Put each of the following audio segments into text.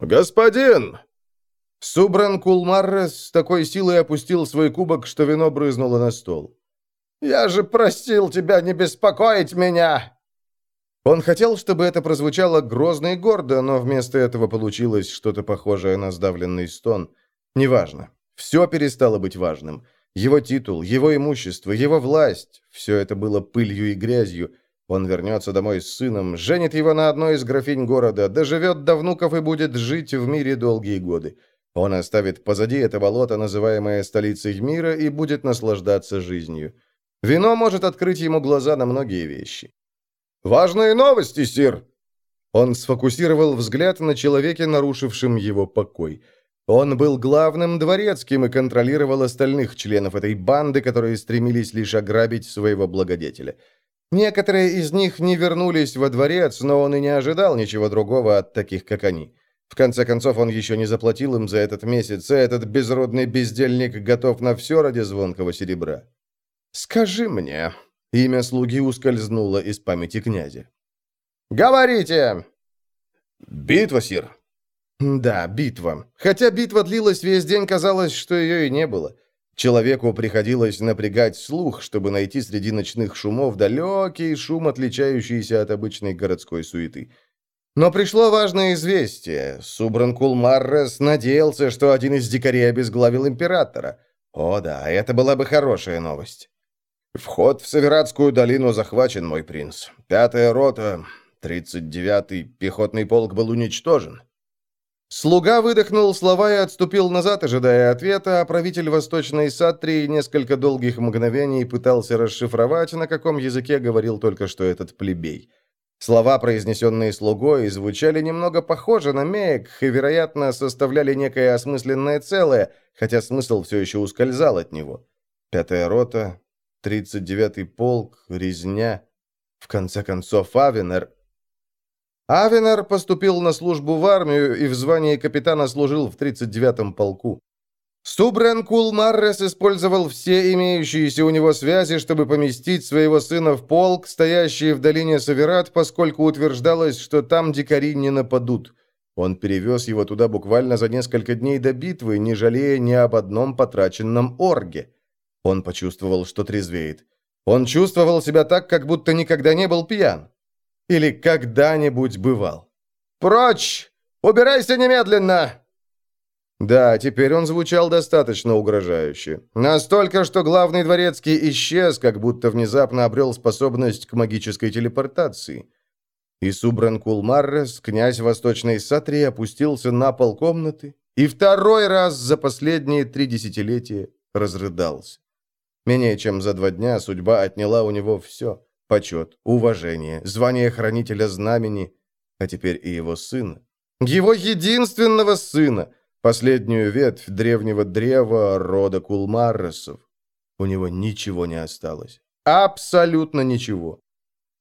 «Господин!» Субран Кулмаррес с такой силой опустил свой кубок, что вино брызнуло на стол. «Я же просил тебя не беспокоить меня!» Он хотел, чтобы это прозвучало грозно и гордо, но вместо этого получилось что-то похожее на сдавленный стон. Неважно. Все перестало быть важным. Его титул, его имущество, его власть – все это было пылью и грязью. Он вернется домой с сыном, женит его на одной из графинь города, доживет до внуков и будет жить в мире долгие годы. Он оставит позади это болото, называемое столицей мира, и будет наслаждаться жизнью. Вино может открыть ему глаза на многие вещи. «Важные новости, сир!» Он сфокусировал взгляд на человеке, нарушившем его покой. Он был главным дворецким и контролировал остальных членов этой банды, которые стремились лишь ограбить своего благодетеля. Некоторые из них не вернулись во дворец, но он и не ожидал ничего другого от таких, как они. В конце концов, он еще не заплатил им за этот месяц, а этот безродный бездельник готов на все ради звонкого серебра. «Скажи мне...» Имя слуги ускользнуло из памяти князя. «Говорите!» «Битва, сир!» «Да, битва. Хотя битва длилась весь день, казалось, что ее и не было. Человеку приходилось напрягать слух, чтобы найти среди ночных шумов далекий шум, отличающийся от обычной городской суеты. Но пришло важное известие. Субранкул Маррес надеялся, что один из дикарей обезглавил императора. О да, это была бы хорошая новость. «Вход в Севератскую долину захвачен, мой принц. Пятая рота, тридцать девятый пехотный полк был уничтожен». Слуга выдохнул слова и отступил назад, ожидая ответа, а правитель Восточной Сатрии несколько долгих мгновений пытался расшифровать, на каком языке говорил только что этот плебей. Слова, произнесенные слугой, звучали немного похоже на меек и, вероятно, составляли некое осмысленное целое, хотя смысл все еще ускользал от него. Пятая рота, 39-й полк, резня. В конце концов, Авенер... Авенер поступил на службу в армию и в звании капитана служил в 39-м полку. Субрен Кулмаррес использовал все имеющиеся у него связи, чтобы поместить своего сына в полк, стоящий в долине Саверат, поскольку утверждалось, что там дикари не нападут. Он перевез его туда буквально за несколько дней до битвы, не жалея ни об одном потраченном орге. Он почувствовал, что трезвеет. Он чувствовал себя так, как будто никогда не был пьян. Или когда-нибудь бывал. «Прочь! Убирайся немедленно!» Да, теперь он звучал достаточно угрожающе. Настолько, что главный дворецкий исчез, как будто внезапно обрел способность к магической телепортации. И Субран Кулмаррес, князь Восточной Сатрии, опустился на пол комнаты и второй раз за последние три десятилетия разрыдался. Менее чем за два дня судьба отняла у него все. Почет, уважение, звание хранителя знамени, а теперь и его сына. Его единственного сына, последнюю ветвь древнего древа рода Кулмарресов. У него ничего не осталось. Абсолютно ничего.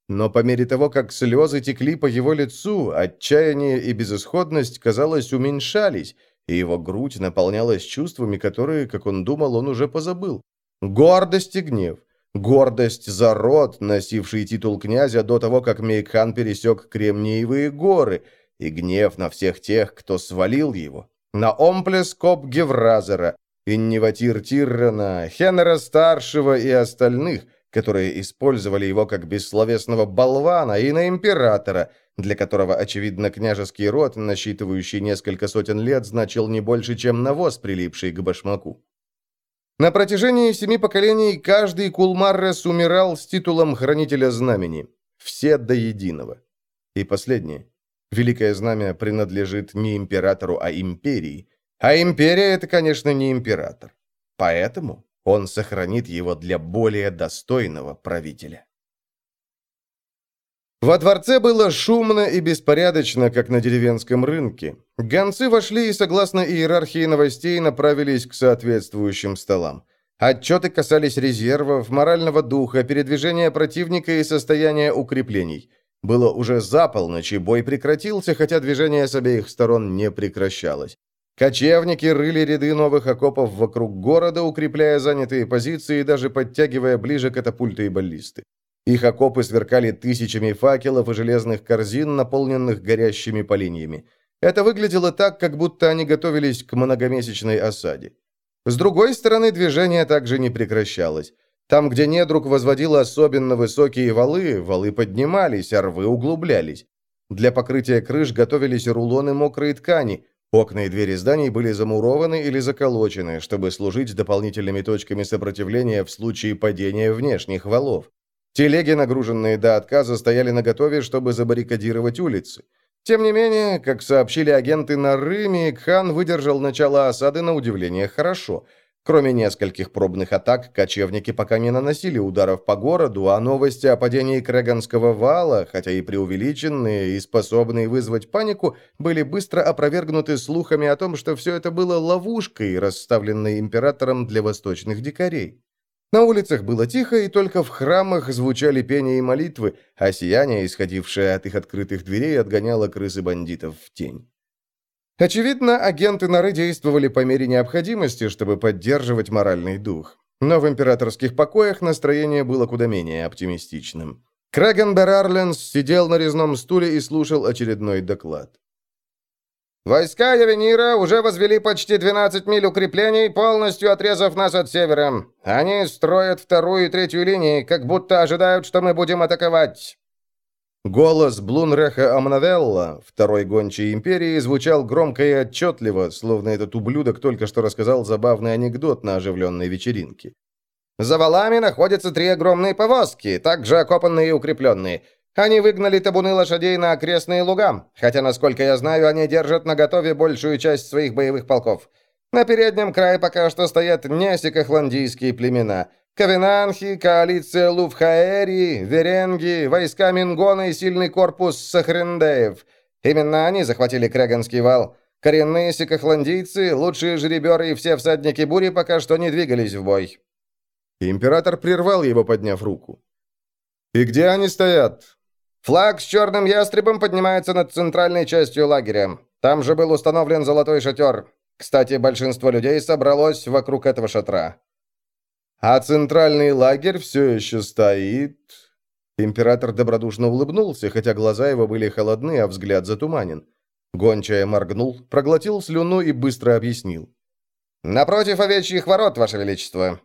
Но по мере того, как слезы текли по его лицу, отчаяние и безысходность, казалось, уменьшались, и его грудь наполнялась чувствами, которые, как он думал, он уже позабыл. Гордость и гнев. Гордость за род, носивший титул князя до того, как Мейкхан пересек Кремниевые горы, и гнев на всех тех, кто свалил его. На Омплес Коп Гевразера, Инниватир Тиррена, Хеннера-старшего и остальных, которые использовали его как бессловесного болвана, и на Императора, для которого, очевидно, княжеский род, насчитывающий несколько сотен лет, значил не больше, чем навоз, прилипший к башмаку. На протяжении семи поколений каждый Кулмаррес умирал с титулом Хранителя Знамени. Все до единого. И последнее. Великое Знамя принадлежит не императору, а империи. А империя — это, конечно, не император. Поэтому он сохранит его для более достойного правителя. Во дворце было шумно и беспорядочно, как на деревенском рынке. Гонцы вошли и, согласно иерархии новостей, направились к соответствующим столам. Отчеты касались резервов, морального духа, передвижения противника и состояния укреплений. Было уже за полночь, и бой прекратился, хотя движение с обеих сторон не прекращалось. Кочевники рыли ряды новых окопов вокруг города, укрепляя занятые позиции и даже подтягивая ближе катапульты и баллисты. Их окопы сверкали тысячами факелов и железных корзин, наполненных горящими поленьями. Это выглядело так, как будто они готовились к многомесячной осаде. С другой стороны, движение также не прекращалось. Там, где недруг возводил особенно высокие валы, валы поднимались, а рвы углублялись. Для покрытия крыш готовились рулоны мокрой ткани. Окна и двери зданий были замурованы или заколочены, чтобы служить дополнительными точками сопротивления в случае падения внешних валов. Телеги, нагруженные до отказа, стояли наготове, чтобы забаррикадировать улицы. Тем не менее, как сообщили агенты на Рыме, Кхан выдержал начало осады на удивление хорошо – Кроме нескольких пробных атак, кочевники пока не наносили ударов по городу, а новости о падении Креганского вала, хотя и преувеличенные и способные вызвать панику, были быстро опровергнуты слухами о том, что все это было ловушкой, расставленной императором для восточных дикарей. На улицах было тихо, и только в храмах звучали пения и молитвы, а сияние, исходившее от их открытых дверей, отгоняло крысы бандитов в тень. Очевидно, агенты Норы действовали по мере необходимости, чтобы поддерживать моральный дух. Но в императорских покоях настроение было куда менее оптимистичным. Крэган Берарленс сидел на резном стуле и слушал очередной доклад. «Войска Явенира уже возвели почти 12 миль укреплений, полностью отрезав нас от севера. Они строят вторую и третью линии, как будто ожидают, что мы будем атаковать. Голос Блунреха Амнавелла, второй гончей империи, звучал громко и отчетливо, словно этот ублюдок только что рассказал забавный анекдот на оживленной вечеринке. «За валами находятся три огромные повозки, также окопанные и укрепленные. Они выгнали табуны лошадей на окрестные луга, хотя, насколько я знаю, они держат на готове большую часть своих боевых полков. На переднем крае пока что стоят несикохландийские племена. Ковенанхи, коалиция Луфхаэри, Веренги, войска Мингона и сильный корпус Сахрендеев. Именно они захватили Креганский вал. Коренные сикохландийцы, лучшие жереберы и все всадники бури пока что не двигались в бой. Император прервал его, подняв руку. «И где они стоят?» «Флаг с черным ястребом поднимается над центральной частью лагеря. Там же был установлен золотой шатер. Кстати, большинство людей собралось вокруг этого шатра». А центральный лагерь все еще стоит...» Император добродушно улыбнулся, хотя глаза его были холодны, а взгляд затуманен. Гончая моргнул, проглотил слюну и быстро объяснил. «Напротив овечьих ворот, Ваше Величество!»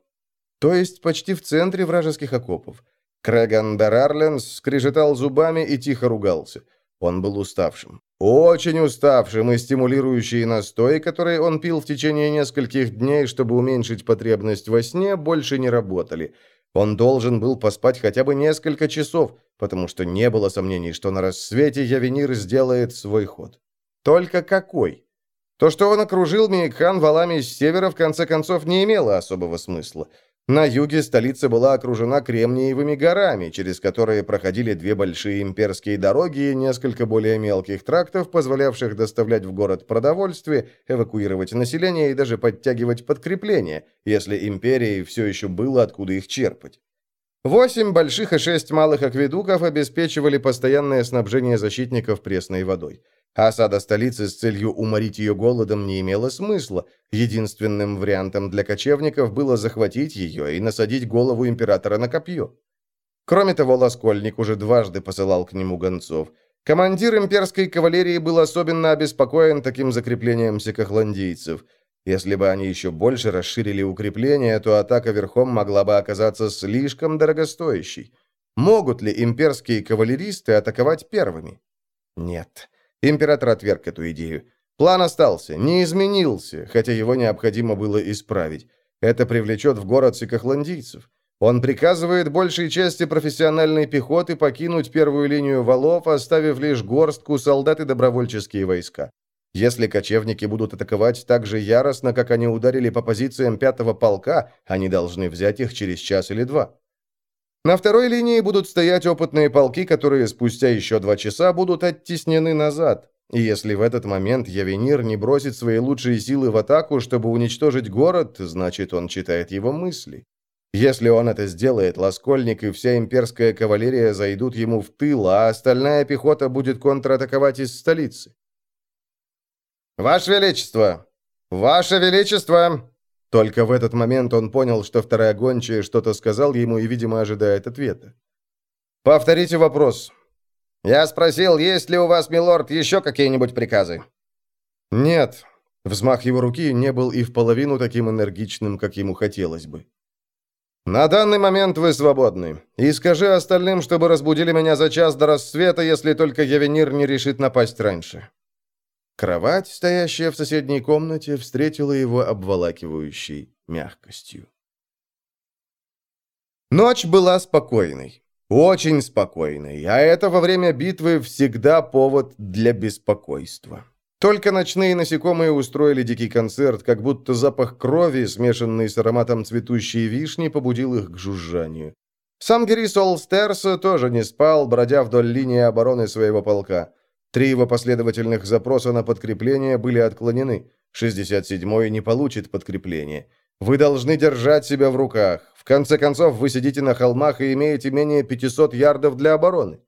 То есть почти в центре вражеских окопов. Крэган Берарленс скрежетал зубами и тихо ругался. Он был уставшим. Очень уставшим, и стимулирующие настои, которые он пил в течение нескольких дней, чтобы уменьшить потребность во сне, больше не работали. Он должен был поспать хотя бы несколько часов, потому что не было сомнений, что на рассвете Явенир сделает свой ход. Только какой? То, что он окружил Мейкхан валами с севера, в конце концов, не имело особого смысла. На юге столица была окружена Кремниевыми горами, через которые проходили две большие имперские дороги и несколько более мелких трактов, позволявших доставлять в город продовольствие, эвакуировать население и даже подтягивать подкрепления, если империи все еще было откуда их черпать. Восемь больших и шесть малых акведуков обеспечивали постоянное снабжение защитников пресной водой. Осада столицы с целью уморить ее голодом не имела смысла. Единственным вариантом для кочевников было захватить ее и насадить голову императора на копье. Кроме того, Ласкольник уже дважды посылал к нему гонцов. Командир имперской кавалерии был особенно обеспокоен таким закреплением секохландийцев. Если бы они еще больше расширили укрепления, то атака верхом могла бы оказаться слишком дорогостоящей. Могут ли имперские кавалеристы атаковать первыми? Нет. Император отверг эту идею. План остался, не изменился, хотя его необходимо было исправить. Это привлечет в город сикохландийцев. Он приказывает большей части профессиональной пехоты покинуть первую линию валов, оставив лишь горстку солдат и добровольческие войска. Если кочевники будут атаковать так же яростно, как они ударили по позициям пятого полка, они должны взять их через час или два. На второй линии будут стоять опытные полки, которые спустя еще два часа будут оттеснены назад. И если в этот момент Явенир не бросит свои лучшие силы в атаку, чтобы уничтожить город, значит, он читает его мысли. Если он это сделает, Ласкольник и вся имперская кавалерия зайдут ему в тыл, а остальная пехота будет контратаковать из столицы. «Ваше Величество! Ваше Величество!» Только в этот момент он понял, что вторая гончая что-то сказал ему и, видимо, ожидает ответа. «Повторите вопрос». «Я спросил, есть ли у вас, милорд, еще какие-нибудь приказы?» «Нет». Взмах его руки не был и в половину таким энергичным, как ему хотелось бы. «На данный момент вы свободны. И скажи остальным, чтобы разбудили меня за час до рассвета, если только Явенир не решит напасть раньше». Кровать, стоящая в соседней комнате, встретила его обволакивающей мягкостью. Ночь была спокойной. Очень спокойной. А это во время битвы всегда повод для беспокойства. Только ночные насекомые устроили дикий концерт, как будто запах крови, смешанный с ароматом цветущей вишни, побудил их к жужжанию. Сам Герис Олстерса тоже не спал, бродя вдоль линии обороны своего полка. Три его последовательных запроса на подкрепление были отклонены. 67-й не получит подкрепление. Вы должны держать себя в руках. В конце концов, вы сидите на холмах и имеете менее 500 ярдов для обороны.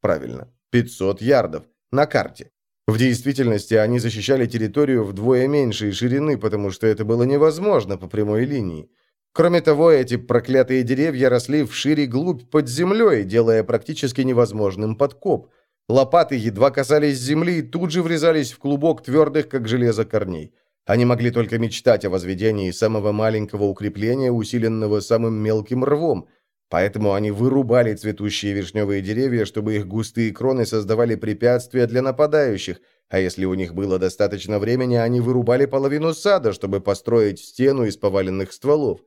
Правильно, 500 ярдов. На карте. В действительности они защищали территорию вдвое меньшей ширины, потому что это было невозможно по прямой линии. Кроме того, эти проклятые деревья росли вширь и глубь под землей, делая практически невозможным подкоп. Лопаты едва касались земли и тут же врезались в клубок твердых, как железо, корней. Они могли только мечтать о возведении самого маленького укрепления, усиленного самым мелким рвом – Поэтому они вырубали цветущие вишневые деревья, чтобы их густые кроны создавали препятствия для нападающих, а если у них было достаточно времени, они вырубали половину сада, чтобы построить стену из поваленных стволов.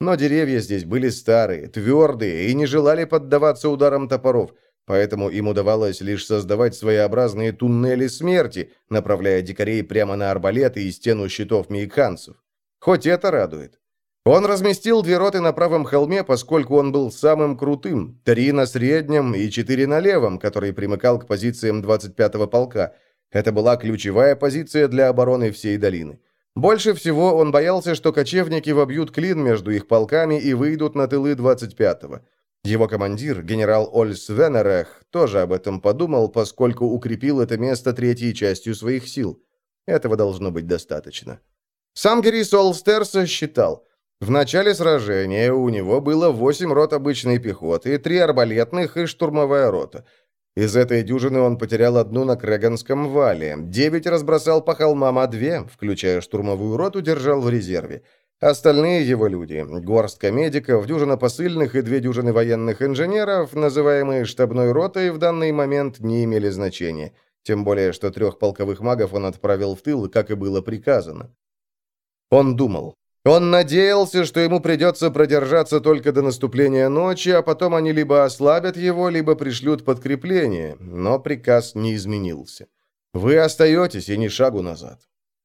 Но деревья здесь были старые, твердые и не желали поддаваться ударам топоров, поэтому им удавалось лишь создавать своеобразные туннели смерти, направляя дикарей прямо на арбалеты и стену щитов мейканцев. Хоть это радует. Он разместил две роты на правом холме, поскольку он был самым крутым, три на среднем и четыре на левом, который примыкал к позициям 25-го полка. Это была ключевая позиция для обороны всей долины. Больше всего он боялся, что кочевники вобьют клин между их полками и выйдут на тылы 25-го. Его командир, генерал Ольс Венерех, тоже об этом подумал, поскольку укрепил это место третьей частью своих сил. Этого должно быть достаточно. Сам Герис Олстерса считал – в начале сражения у него было восемь рот обычной пехоты, три арбалетных и штурмовая рота. Из этой дюжины он потерял одну на Креганском вале, девять разбросал по холмам, а две, включая штурмовую роту, держал в резерве. Остальные его люди, горстка медиков, дюжина посыльных и две дюжины военных инженеров, называемые штабной ротой, в данный момент не имели значения. Тем более, что трех полковых магов он отправил в тыл, как и было приказано. Он думал, он надеялся, что ему придется продержаться только до наступления ночи, а потом они либо ослабят его, либо пришлют подкрепление, но приказ не изменился. Вы остаетесь и ни шагу назад.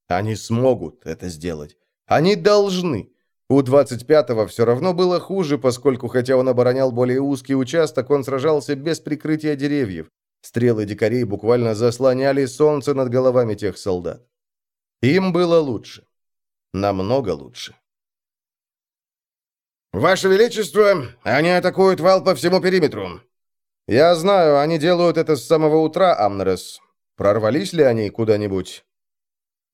Они смогут это сделать. Они должны. У 25-го все равно было хуже, поскольку, хотя он оборонял более узкий участок, он сражался без прикрытия деревьев. Стрелы дикарей буквально заслоняли солнце над головами тех солдат. Им было лучше. Намного лучше. «Ваше Величество, они атакуют вал по всему периметру». «Я знаю, они делают это с самого утра, Амнерес. Прорвались ли они куда-нибудь?»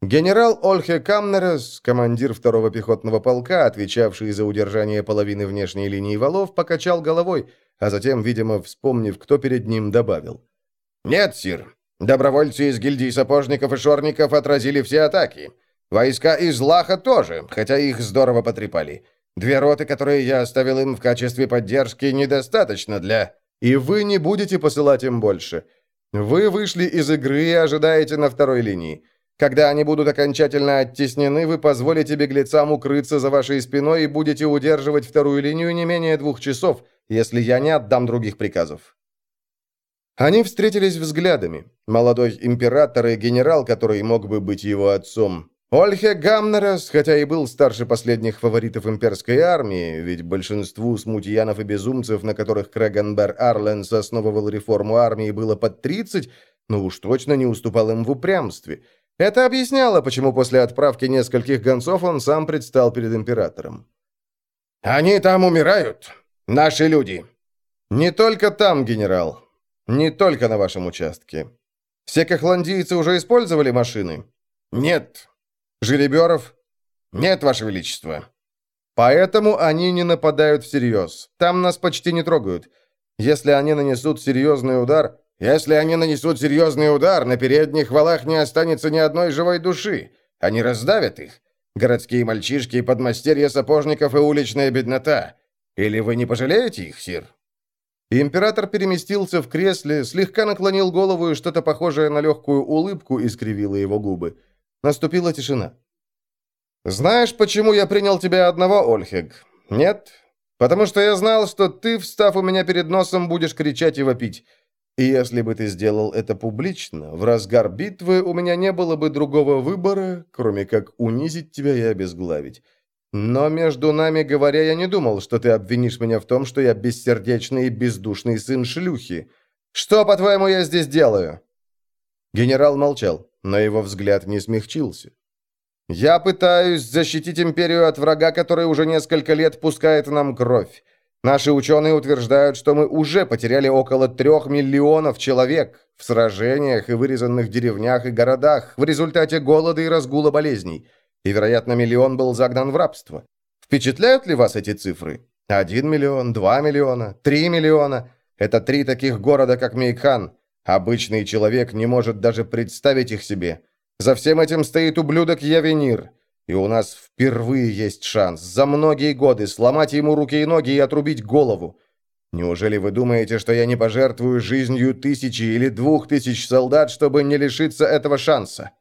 Генерал Ольхе Камнерес, командир второго пехотного полка, отвечавший за удержание половины внешней линии валов, покачал головой, а затем, видимо, вспомнив, кто перед ним, добавил. «Нет, сир. Добровольцы из гильдии сапожников и шорников отразили все атаки. Войска из Лаха тоже, хотя их здорово потрепали. Две роты, которые я оставил им в качестве поддержки, недостаточно для... И вы не будете посылать им больше. Вы вышли из игры и ожидаете на второй линии. Когда они будут окончательно оттеснены, вы позволите беглецам укрыться за вашей спиной и будете удерживать вторую линию не менее двух часов, если я не отдам других приказов». Они встретились взглядами. Молодой император и генерал, который мог бы быть его отцом. Ольхе Гамнерес, хотя и был старше последних фаворитов имперской армии, ведь большинству смутьянов и безумцев, на которых Крэгенбер Арленс основывал реформу армии, было под 30, но уж точно не уступал им в упрямстве. Это объясняло, почему после отправки нескольких гонцов он сам предстал перед императором. «Они там умирают, наши люди». «Не только там, генерал. Не только на вашем участке. Все кохландийцы уже использовали машины?» «Нет, Жереберов? Нет, Ваше Величество. Поэтому они не нападают всерьез. Там нас почти не трогают. Если они нанесут серьезный удар, Если они нанесут серьезный удар, на передних валах не останется ни одной живой души. Они раздавят их. Городские мальчишки, подмастерья сапожников и уличная беднота. Или вы не пожалеете их, сир?» Император переместился в кресле, слегка наклонил голову, и что-то похожее на легкую улыбку искривило его губы. Наступила тишина. «Знаешь, почему я принял тебя одного, Ольхег? Нет? Потому что я знал, что ты, встав у меня перед носом, будешь кричать и вопить. И если бы ты сделал это публично, в разгар битвы у меня не было бы другого выбора, кроме как унизить тебя и обезглавить. Но между нами говоря, я не думал, что ты обвинишь меня в том, что я бессердечный и бездушный сын шлюхи. Что, по-твоему, я здесь делаю?» Генерал молчал, но его взгляд не смягчился. «Я пытаюсь защитить империю от врага, который уже несколько лет пускает нам кровь. Наши ученые утверждают, что мы уже потеряли около трех миллионов человек в сражениях и вырезанных деревнях и городах в результате голода и разгула болезней и, вероятно, миллион был загнан в рабство. Впечатляют ли вас эти цифры? Один миллион, два миллиона, три миллиона. Это три таких города, как Мейкхан. Обычный человек не может даже представить их себе. За всем этим стоит ублюдок Явенир. И у нас впервые есть шанс за многие годы сломать ему руки и ноги и отрубить голову. Неужели вы думаете, что я не пожертвую жизнью тысячи или двух тысяч солдат, чтобы не лишиться этого шанса?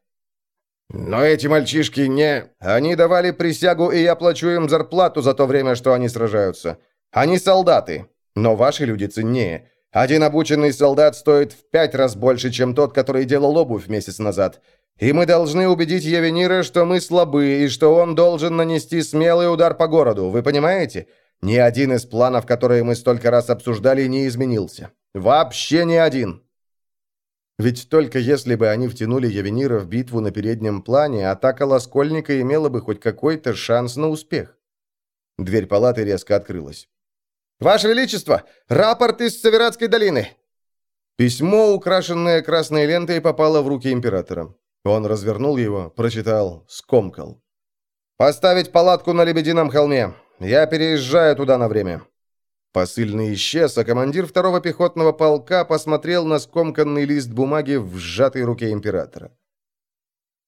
Но эти мальчишки не... Они давали присягу, и я плачу им зарплату за то время, что они сражаются. Они солдаты, но ваши люди ценнее. Один обученный солдат стоит в пять раз больше, чем тот, который делал обувь месяц назад. И мы должны убедить Евенира, что мы слабы, и что он должен нанести смелый удар по городу. Вы понимаете? Ни один из планов, которые мы столько раз обсуждали, не изменился. Вообще ни один. Ведь только если бы они втянули Явенира в битву на переднем плане, атака Лоскольника имела бы хоть какой-то шанс на успех. Дверь палаты резко открылась. «Ваше Величество! Рапорт из Севератской долины!» Письмо, украшенное красной лентой, попало в руки императора. Он развернул его, прочитал, скомкал. «Поставить палатку на Лебедином холме. Я переезжаю туда на время. Посыльный исчез, а командир второго пехотного полка посмотрел на скомканный лист бумаги в сжатой руке императора.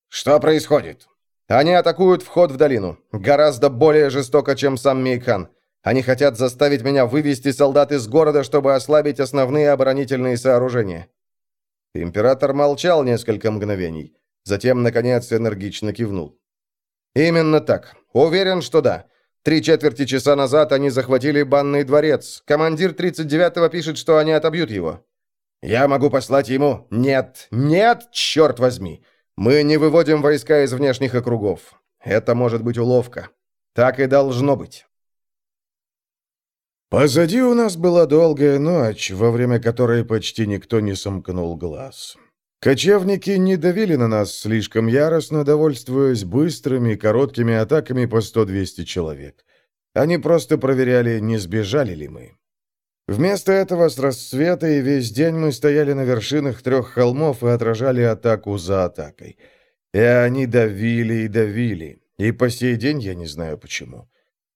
«Что происходит?» «Они атакуют вход в долину. Гораздо более жестоко, чем сам Мейкхан. Они хотят заставить меня вывести солдат из города, чтобы ослабить основные оборонительные сооружения». Император молчал несколько мгновений. Затем, наконец, энергично кивнул. «Именно так. Уверен, что да. Три четверти часа назад они захватили банный дворец. Командир 39-го пишет, что они отобьют его. Я могу послать ему... Нет, нет, черт возьми. Мы не выводим войска из внешних округов. Это может быть уловка. Так и должно быть. Позади у нас была долгая ночь, во время которой почти никто не сомкнул глаз. Кочевники не давили на нас слишком яростно, довольствуясь быстрыми, короткими атаками по 100-200 человек. Они просто проверяли, не сбежали ли мы. Вместо этого с рассвета и весь день мы стояли на вершинах трех холмов и отражали атаку за атакой. И они давили и давили. И по сей день я не знаю почему.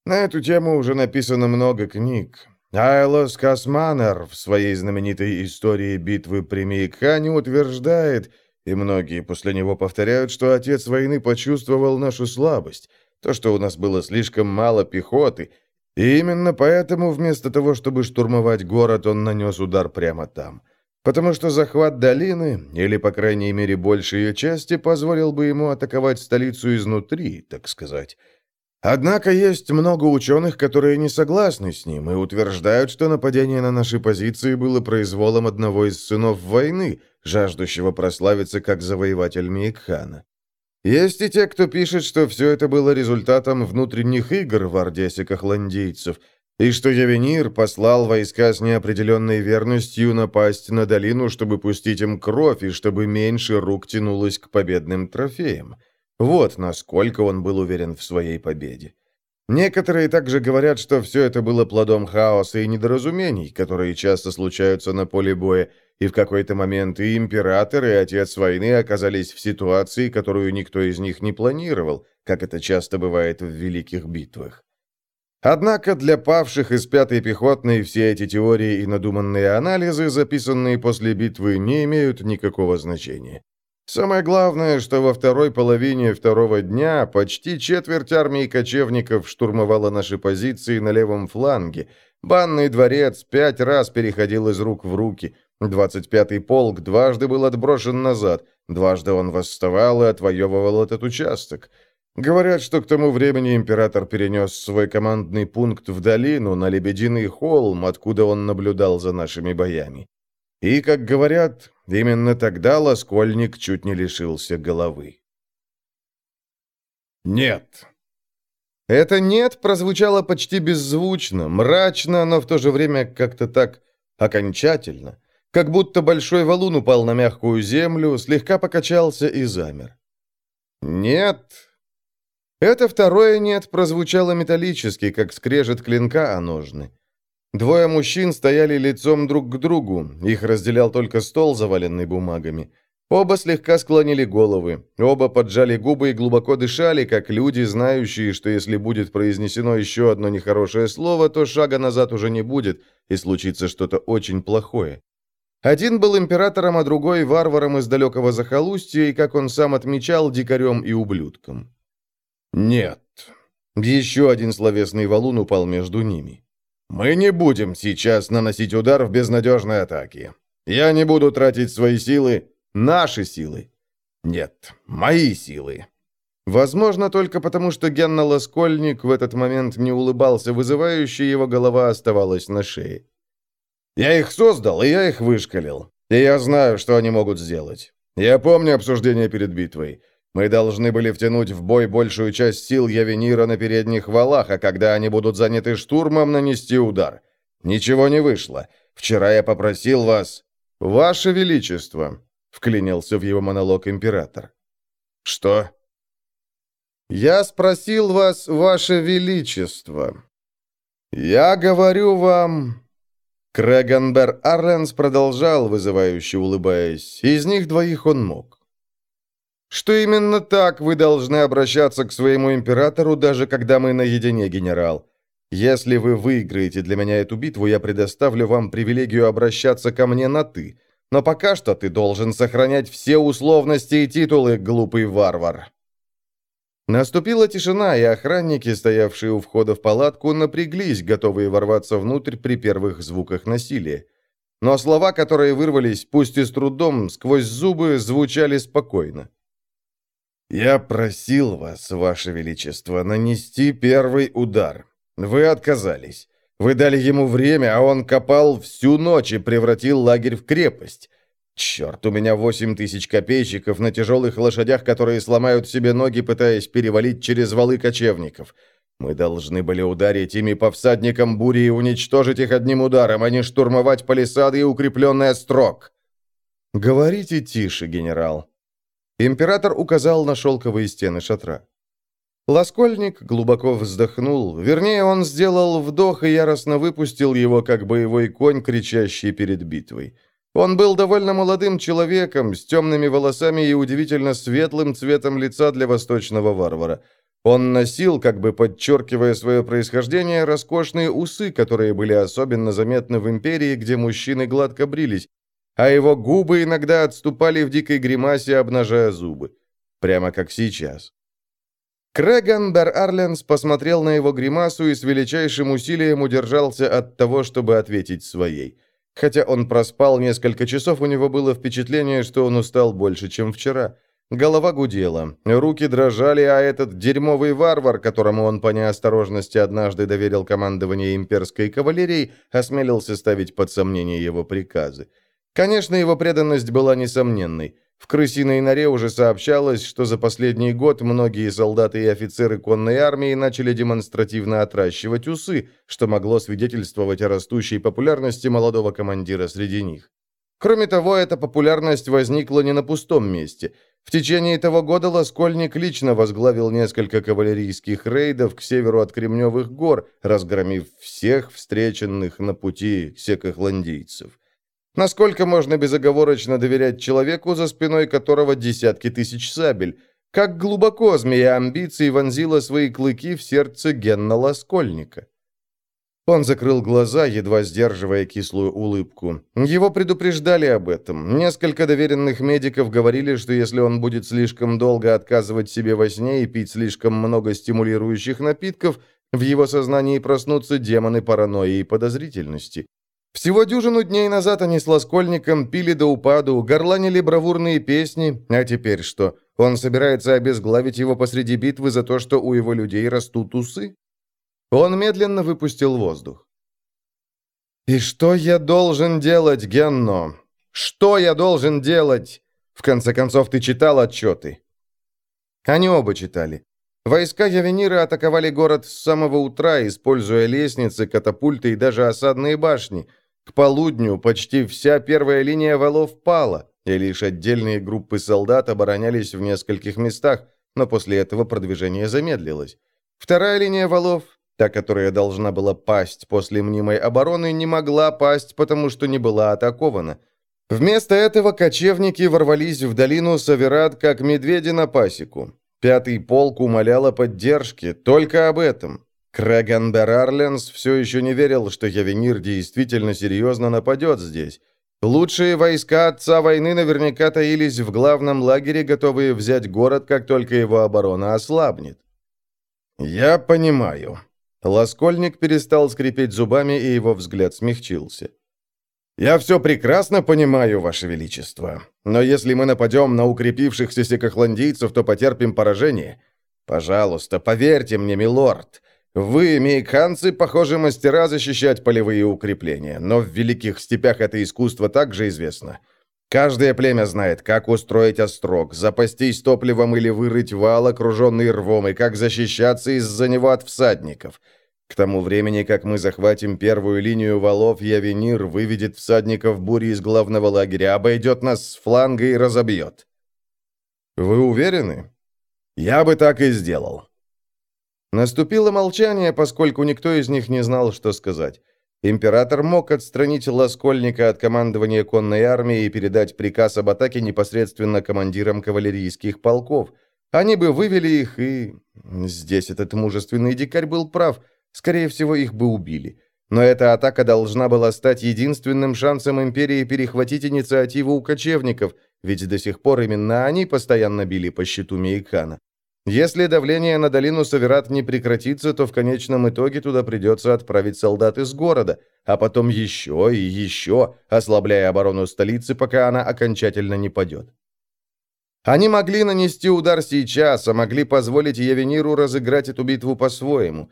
На эту тему уже написано много книг. Айлос Касманер в своей знаменитой истории битвы при Мейкхане утверждает, и многие после него повторяют, что отец войны почувствовал нашу слабость, то, что у нас было слишком мало пехоты, и именно поэтому вместо того, чтобы штурмовать город, он нанес удар прямо там. Потому что захват долины, или, по крайней мере, большей ее части, позволил бы ему атаковать столицу изнутри, так сказать. Однако есть много ученых, которые не согласны с ним и утверждают, что нападение на наши позиции было произволом одного из сынов войны, жаждущего прославиться как завоеватель Мейкхана. Есть и те, кто пишет, что все это было результатом внутренних игр в Орде секохландийцев, и что Явенир послал войска с неопределенной верностью напасть на долину, чтобы пустить им кровь и чтобы меньше рук тянулось к победным трофеям. Вот насколько он был уверен в своей победе. Некоторые также говорят, что все это было плодом хаоса и недоразумений, которые часто случаются на поле боя, и в какой-то момент и император, и отец войны оказались в ситуации, которую никто из них не планировал, как это часто бывает в великих битвах. Однако для павших из пятой пехотной все эти теории и надуманные анализы, записанные после битвы, не имеют никакого значения. Самое главное, что во второй половине второго дня почти четверть армии кочевников штурмовала наши позиции на левом фланге. Банный дворец пять раз переходил из рук в руки. 25-й полк дважды был отброшен назад. Дважды он восставал и отвоевывал этот участок. Говорят, что к тому времени император перенес свой командный пункт в долину, на Лебединый холм, откуда он наблюдал за нашими боями. И, как говорят, именно тогда Лоскольник чуть не лишился головы. «Нет». Это «нет» прозвучало почти беззвучно, мрачно, но в то же время как-то так окончательно, как будто большой валун упал на мягкую землю, слегка покачался и замер. «Нет», это второе «нет» прозвучало металлически, как скрежет клинка о ножны. Двое мужчин стояли лицом друг к другу, их разделял только стол, заваленный бумагами. Оба слегка склонили головы, оба поджали губы и глубоко дышали, как люди, знающие, что если будет произнесено еще одно нехорошее слово, то шага назад уже не будет, и случится что-то очень плохое. Один был императором, а другой — варваром из далекого захолустья, и, как он сам отмечал, дикарем и ублюдком. «Нет». Еще один словесный валун упал между ними. «Мы не будем сейчас наносить удар в безнадежной атаке. Я не буду тратить свои силы, наши силы. Нет, мои силы». Возможно, только потому, что Генна Лоскольник в этот момент не улыбался вызывающе, его голова оставалась на шее. «Я их создал, и я их вышкалил. И я знаю, что они могут сделать. Я помню обсуждение перед битвой. Мы должны были втянуть в бой большую часть сил Явенира на передних валах, а когда они будут заняты штурмом, нанести удар. Ничего не вышло. Вчера я попросил вас... «Ваше Величество», — вклинился в его монолог император. «Что?» «Я спросил вас, Ваше Величество. Я говорю вам...» Крэгенбер Арленс продолжал, вызывающе улыбаясь. Из них двоих он мог что именно так вы должны обращаться к своему императору, даже когда мы наедине, генерал. Если вы выиграете для меня эту битву, я предоставлю вам привилегию обращаться ко мне на «ты». Но пока что ты должен сохранять все условности и титулы, глупый варвар». Наступила тишина, и охранники, стоявшие у входа в палатку, напряглись, готовые ворваться внутрь при первых звуках насилия. Но слова, которые вырвались, пусть и с трудом, сквозь зубы, звучали спокойно. «Я просил вас, ваше величество, нанести первый удар. Вы отказались. Вы дали ему время, а он копал всю ночь и превратил лагерь в крепость. Черт, у меня восемь тысяч копейщиков на тяжелых лошадях, которые сломают себе ноги, пытаясь перевалить через валы кочевников. Мы должны были ударить ими по всадникам бури и уничтожить их одним ударом, а не штурмовать палисады и укрепленный острог». «Говорите тише, генерал», Император указал на шелковые стены шатра. Лоскольник глубоко вздохнул, вернее, он сделал вдох и яростно выпустил его, как боевой конь, кричащий перед битвой. Он был довольно молодым человеком, с темными волосами и удивительно светлым цветом лица для восточного варвара. Он носил, как бы подчеркивая свое происхождение, роскошные усы, которые были особенно заметны в империи, где мужчины гладко брились, а его губы иногда отступали в дикой гримасе, обнажая зубы. Прямо как сейчас. Крэган Бер Арленс посмотрел на его гримасу и с величайшим усилием удержался от того, чтобы ответить своей. Хотя он проспал несколько часов, у него было впечатление, что он устал больше, чем вчера. Голова гудела, руки дрожали, а этот дерьмовый варвар, которому он по неосторожности однажды доверил командование имперской кавалерией, осмелился ставить под сомнение его приказы. Конечно, его преданность была несомненной. В крысиной норе уже сообщалось, что за последний год многие солдаты и офицеры конной армии начали демонстративно отращивать усы, что могло свидетельствовать о растущей популярности молодого командира среди них. Кроме того, эта популярность возникла не на пустом месте. В течение того года Лоскольник лично возглавил несколько кавалерийских рейдов к северу от Кремневых гор, разгромив всех встреченных на пути секохландийцев. Насколько можно безоговорочно доверять человеку, за спиной которого десятки тысяч сабель? Как глубоко змея амбиций вонзила свои клыки в сердце Генна Лоскольника? Он закрыл глаза, едва сдерживая кислую улыбку. Его предупреждали об этом. Несколько доверенных медиков говорили, что если он будет слишком долго отказывать себе во сне и пить слишком много стимулирующих напитков, в его сознании проснутся демоны паранойи и подозрительности. Всего дюжину дней назад они с Лоскольником пили до упаду, горланили бравурные песни, а теперь что? Он собирается обезглавить его посреди битвы за то, что у его людей растут усы? Он медленно выпустил воздух. «И что я должен делать, Генно? Что я должен делать? В конце концов, ты читал отчеты?» Они оба читали. Войска Явенира атаковали город с самого утра, используя лестницы, катапульты и даже осадные башни. К полудню почти вся первая линия валов пала, и лишь отдельные группы солдат оборонялись в нескольких местах, но после этого продвижение замедлилось. Вторая линия валов Та, которая должна была пасть после мнимой обороны, не могла пасть, потому что не была атакована. Вместо этого кочевники ворвались в долину Саверат, как медведи на пасеку. Пятый полк умолял о поддержке, только об этом. Крэган Арленс все еще не верил, что Явенир действительно серьезно нападет здесь. Лучшие войска отца войны наверняка таились в главном лагере, готовые взять город, как только его оборона ослабнет. «Я понимаю», Лоскольник перестал скрипеть зубами, и его взгляд смягчился. «Я все прекрасно понимаю, Ваше Величество, но если мы нападем на укрепившихся секохландийцев, то потерпим поражение. Пожалуйста, поверьте мне, милорд, вы, мейканцы, похоже, мастера защищать полевые укрепления, но в Великих Степях это искусство также известно». Каждое племя знает, как устроить острог, запастись топливом или вырыть вал, окруженный рвом, и как защищаться из-за него от всадников. К тому времени, как мы захватим первую линию валов, Явенир выведет всадников бури из главного лагеря, обойдет нас с фланга и разобьет. Вы уверены? Я бы так и сделал. Наступило молчание, поскольку никто из них не знал, что сказать. Император мог отстранить Лоскольника от командования конной армии и передать приказ об атаке непосредственно командирам кавалерийских полков. Они бы вывели их, и... Здесь этот мужественный дикарь был прав. Скорее всего, их бы убили. Но эта атака должна была стать единственным шансом империи перехватить инициативу у кочевников, ведь до сих пор именно они постоянно били по щиту Мейкана. Если давление на долину Саверат не прекратится, то в конечном итоге туда придется отправить солдат из города, а потом еще и еще, ослабляя оборону столицы, пока она окончательно не падет. Они могли нанести удар сейчас, а могли позволить Евениру разыграть эту битву по-своему.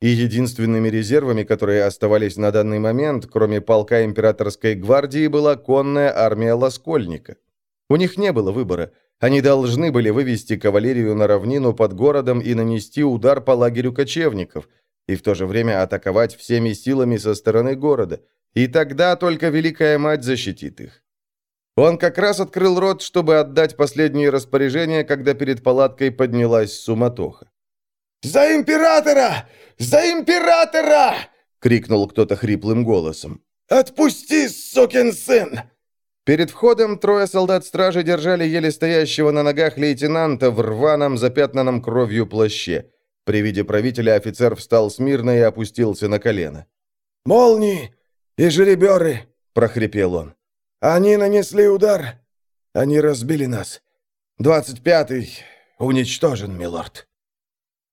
И единственными резервами, которые оставались на данный момент, кроме полка императорской гвардии, была конная армия Лоскольника. У них не было выбора – они должны были вывести кавалерию на равнину под городом и нанести удар по лагерю кочевников, и в то же время атаковать всеми силами со стороны города. И тогда только Великая Мать защитит их. Он как раз открыл рот, чтобы отдать последние распоряжения, когда перед палаткой поднялась суматоха. «За императора! За императора!» — крикнул кто-то хриплым голосом. «Отпусти, сукин сын!» Перед входом трое солдат-стражи держали еле стоящего на ногах лейтенанта в рваном, запятнанном кровью плаще. При виде правителя офицер встал смирно и опустился на колено. «Молнии и жереберы!» — прохрипел он. «Они нанесли удар. Они разбили нас. Двадцать пятый уничтожен, милорд».